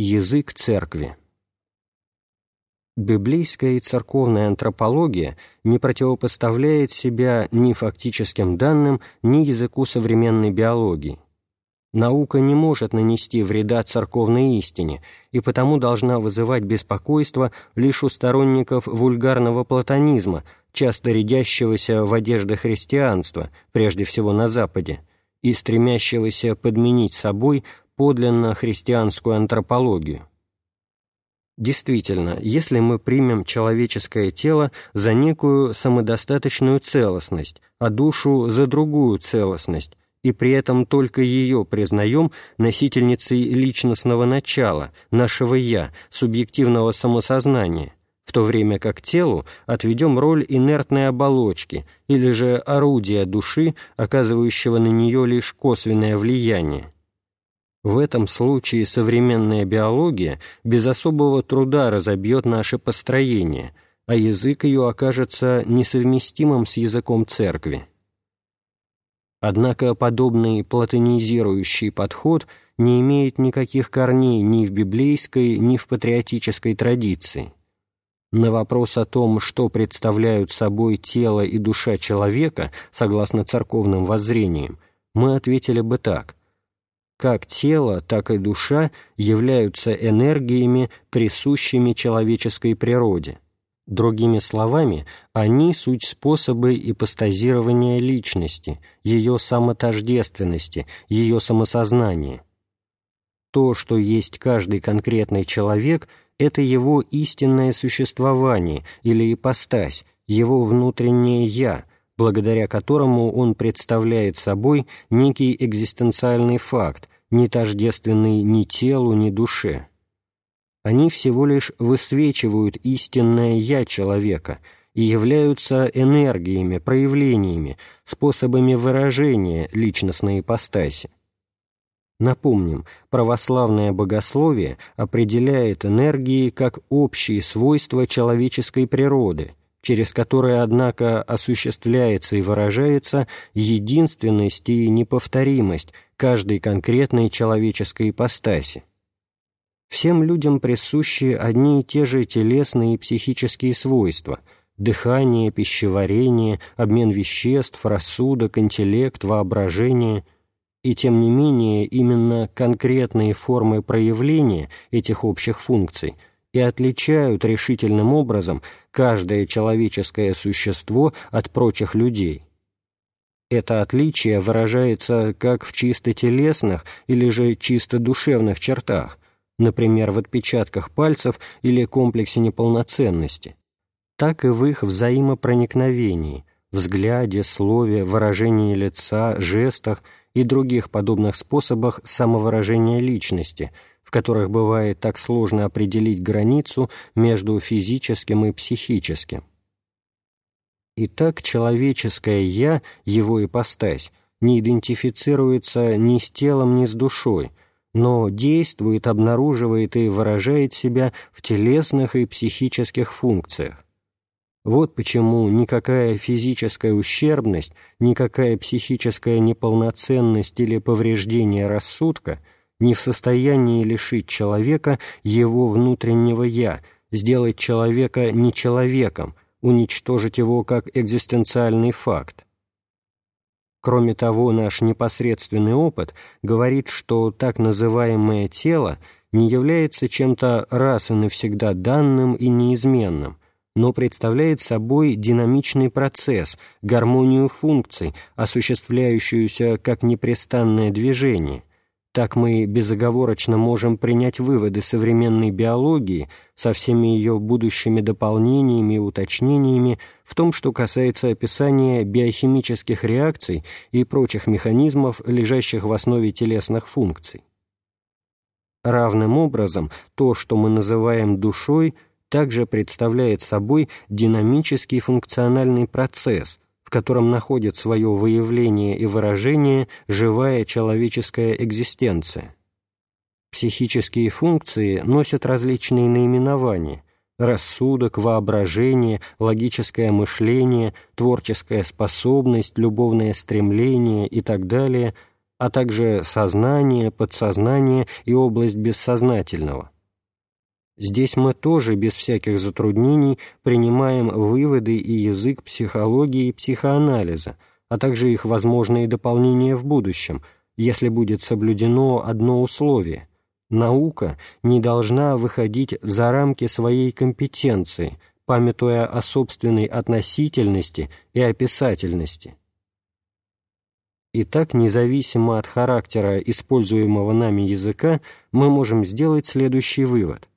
Язык церкви Библейская и церковная антропология не противопоставляет себя ни фактическим данным, ни языку современной биологии. Наука не может нанести вреда церковной истине и потому должна вызывать беспокойство лишь у сторонников вульгарного платонизма, часто рядящегося в одежды христианства, прежде всего на Западе, и стремящегося подменить собой подлинно христианскую антропологию. Действительно, если мы примем человеческое тело за некую самодостаточную целостность, а душу за другую целостность, и при этом только ее признаем носительницей личностного начала, нашего «я», субъективного самосознания, в то время как телу отведем роль инертной оболочки или же орудия души, оказывающего на нее лишь косвенное влияние. В этом случае современная биология без особого труда разобьет наше построение, а язык ее окажется несовместимым с языком церкви. Однако подобный платонизирующий подход не имеет никаких корней ни в библейской, ни в патриотической традиции. На вопрос о том, что представляют собой тело и душа человека, согласно церковным воззрениям, мы ответили бы так. Как тело, так и душа являются энергиями, присущими человеческой природе – Другими словами, они — суть способы ипостазирования личности, ее самотождественности, ее самосознания. То, что есть каждый конкретный человек, это его истинное существование или ипостась, его внутреннее «я», благодаря которому он представляет собой некий экзистенциальный факт, не тождественный ни телу, ни душе они всего лишь высвечивают истинное «я» человека и являются энергиями, проявлениями, способами выражения личностной ипостаси. Напомним, православное богословие определяет энергии как общие свойства человеческой природы, через которые, однако, осуществляется и выражается единственность и неповторимость каждой конкретной человеческой ипостаси. Всем людям присущи одни и те же телесные и психические свойства – дыхание, пищеварение, обмен веществ, рассудок, интеллект, воображение – и тем не менее именно конкретные формы проявления этих общих функций и отличают решительным образом каждое человеческое существо от прочих людей. Это отличие выражается как в чисто телесных или же чисто душевных чертах – например, в отпечатках пальцев или комплексе неполноценности, так и в их взаимопроникновении, взгляде, слове, выражении лица, жестах и других подобных способах самовыражения личности, в которых бывает так сложно определить границу между физическим и психическим. Итак, человеческое «я», его ипостась, не идентифицируется ни с телом, ни с душой – но действует, обнаруживает и выражает себя в телесных и психических функциях. Вот почему никакая физическая ущербность, никакая психическая неполноценность или повреждение рассудка не в состоянии лишить человека его внутреннего «я», сделать человека не человеком, уничтожить его как экзистенциальный факт. Кроме того, наш непосредственный опыт говорит, что так называемое тело не является чем-то раз и навсегда данным и неизменным, но представляет собой динамичный процесс, гармонию функций, осуществляющуюся как непрестанное движение, так мы безоговорочно можем принять выводы современной биологии со всеми ее будущими дополнениями и уточнениями в том, что касается описания биохимических реакций и прочих механизмов, лежащих в основе телесных функций. Равным образом, то, что мы называем душой, также представляет собой динамический функциональный процесс – в котором находит свое выявление и выражение живая человеческая экзистенция. Психические функции носят различные наименования – рассудок, воображение, логическое мышление, творческая способность, любовное стремление и так далее, а также сознание, подсознание и область бессознательного. Здесь мы тоже без всяких затруднений принимаем выводы и язык психологии и психоанализа, а также их возможные дополнения в будущем, если будет соблюдено одно условие – наука не должна выходить за рамки своей компетенции, памятуя о собственной относительности и описательности. Итак, независимо от характера используемого нами языка, мы можем сделать следующий вывод.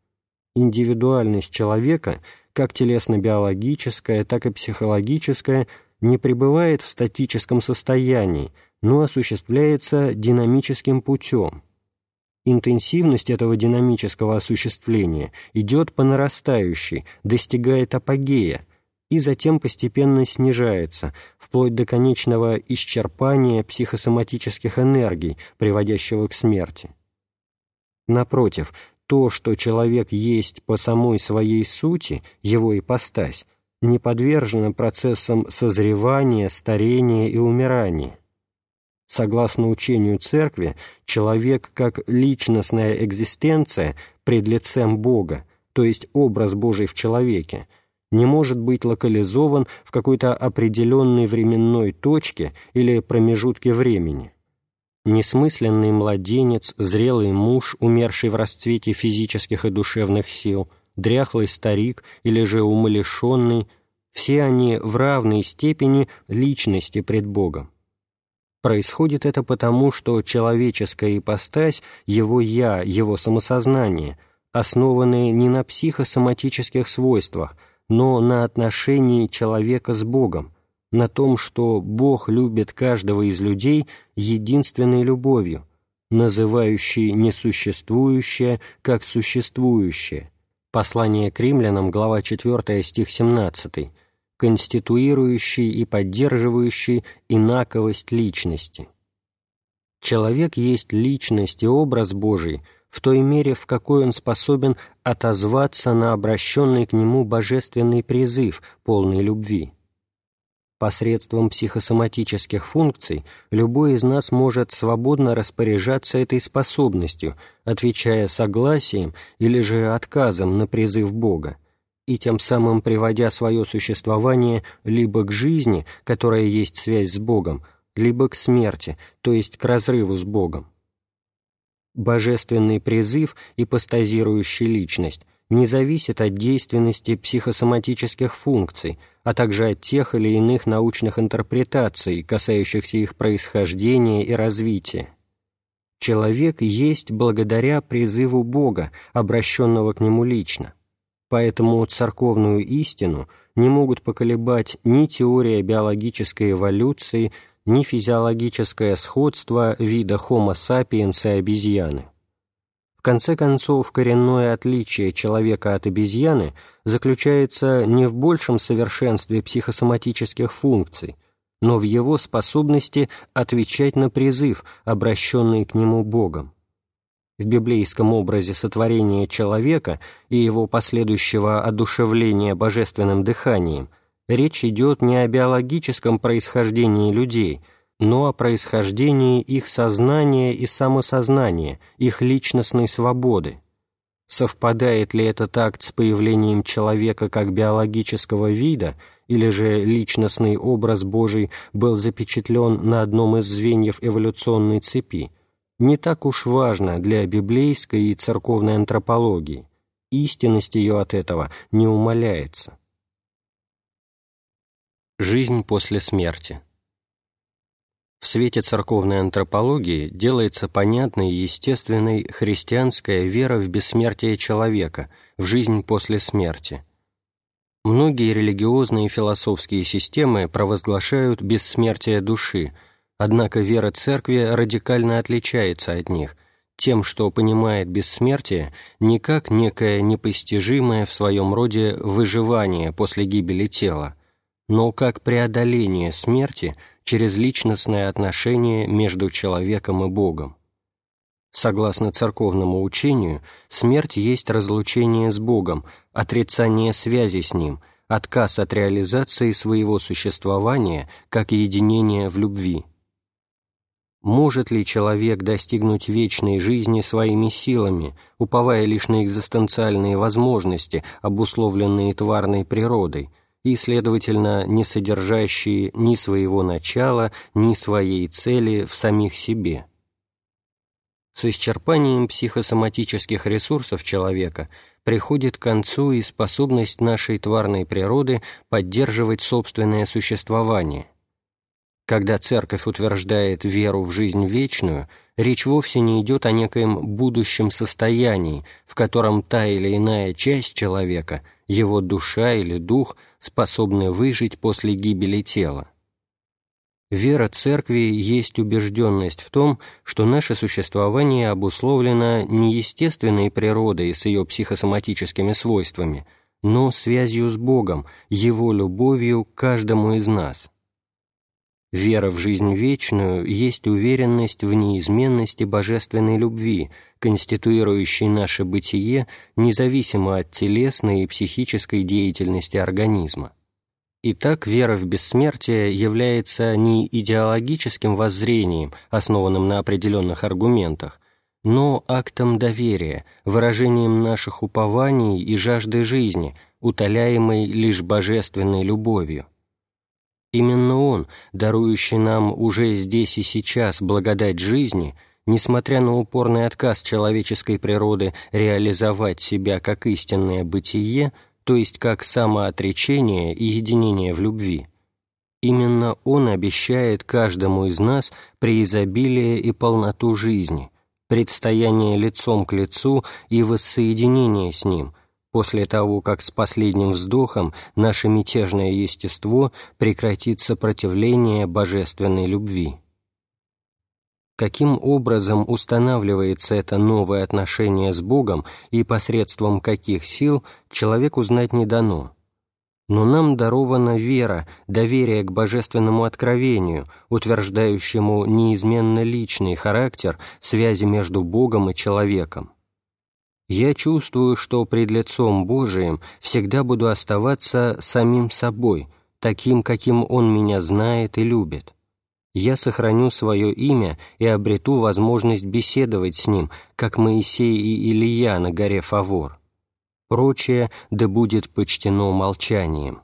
Индивидуальность человека, как телесно-биологическая, так и психологическая, не пребывает в статическом состоянии, но осуществляется динамическим путем. Интенсивность этого динамического осуществления идет по нарастающей, достигает апогея, и затем постепенно снижается, вплоть до конечного исчерпания психосоматических энергий, приводящего к смерти. Напротив, то, что человек есть по самой своей сути, его ипостась, не подвержено процессам созревания, старения и умирания. Согласно учению Церкви, человек как личностная экзистенция пред лицем Бога, то есть образ Божий в человеке, не может быть локализован в какой-то определенной временной точке или промежутке времени. Несмысленный младенец, зрелый муж, умерший в расцвете физических и душевных сил, дряхлый старик или же умалишенный – все они в равной степени личности пред Богом. Происходит это потому, что человеческая ипостась, его «я», его самосознание, основаны не на психосоматических свойствах, но на отношении человека с Богом, на том, что Бог любит каждого из людей единственной любовью, называющей несуществующее как существующее. Послание к римлянам, глава 4, стих 17, конституирующий и поддерживающий инаковость личности. Человек есть личность и образ Божий в той мере, в какой он способен отозваться на обращенный к нему божественный призыв полной любви. Посредством психосоматических функций любой из нас может свободно распоряжаться этой способностью, отвечая согласием или же отказом на призыв Бога, и тем самым приводя свое существование либо к жизни, которая есть связь с Богом, либо к смерти, то есть к разрыву с Богом. Божественный призыв и постазирующая личность не зависит от действенности психосоматических функций, а также от тех или иных научных интерпретаций, касающихся их происхождения и развития. Человек есть благодаря призыву Бога, обращенного к нему лично. Поэтому церковную истину не могут поколебать ни теория биологической эволюции, ни физиологическое сходство вида Homo sapiens и обезьяны. В конце концов, коренное отличие человека от обезьяны заключается не в большем совершенстве психосоматических функций, но в его способности отвечать на призыв, обращенный к нему Богом. В библейском образе сотворения человека и его последующего одушевления божественным дыханием, речь идет не о биологическом происхождении людей, но о происхождении их сознания и самосознания, их личностной свободы. Совпадает ли этот акт с появлением человека как биологического вида, или же личностный образ Божий был запечатлен на одном из звеньев эволюционной цепи – не так уж важно для библейской и церковной антропологии, истинность ее от этого не умаляется. Жизнь после смерти В свете церковной антропологии делается понятной и естественной христианская вера в бессмертие человека, в жизнь после смерти. Многие религиозные и философские системы провозглашают бессмертие души – Однако вера Церкви радикально отличается от них тем, что понимает бессмертие не как некое непостижимое в своем роде выживание после гибели тела, но как преодоление смерти через личностное отношение между человеком и Богом. Согласно церковному учению, смерть есть разлучение с Богом, отрицание связи с Ним, отказ от реализации своего существования как единения в любви – Может ли человек достигнуть вечной жизни своими силами, уповая лишь на экзистенциальные возможности, обусловленные тварной природой, и, следовательно, не содержащие ни своего начала, ни своей цели в самих себе? С исчерпанием психосоматических ресурсов человека приходит к концу и способность нашей тварной природы поддерживать собственное существование. Когда Церковь утверждает веру в жизнь вечную, речь вовсе не идет о некоем будущем состоянии, в котором та или иная часть человека, его душа или дух, способны выжить после гибели тела. Вера Церкви есть убежденность в том, что наше существование обусловлено не естественной природой с ее психосоматическими свойствами, но связью с Богом, Его любовью к каждому из нас. Вера в жизнь вечную есть уверенность в неизменности божественной любви, конституирующей наше бытие независимо от телесной и психической деятельности организма. Итак, вера в бессмертие является не идеологическим воззрением, основанным на определенных аргументах, но актом доверия, выражением наших упований и жажды жизни, утоляемой лишь божественной любовью. Именно Он, дарующий нам уже здесь и сейчас благодать жизни, несмотря на упорный отказ человеческой природы реализовать себя как истинное бытие, то есть как самоотречение и единение в любви. Именно Он обещает каждому из нас преизобилие и полноту жизни, предстояние лицом к лицу и воссоединение с Ним, после того, как с последним вздохом наше мятежное естество прекратит сопротивление божественной любви каким образом устанавливается это новое отношение с Богом и посредством каких сил, человеку знать не дано. Но нам дарована вера, доверие к божественному откровению, утверждающему неизменно личный характер связи между Богом и человеком. Я чувствую, что пред лицом Божиим всегда буду оставаться самим собой, таким, каким Он меня знает и любит я сохраню свое имя и обрету возможность беседовать с ним, как Моисей и Илия на горе Фавор. Прочее да будет почтено молчанием.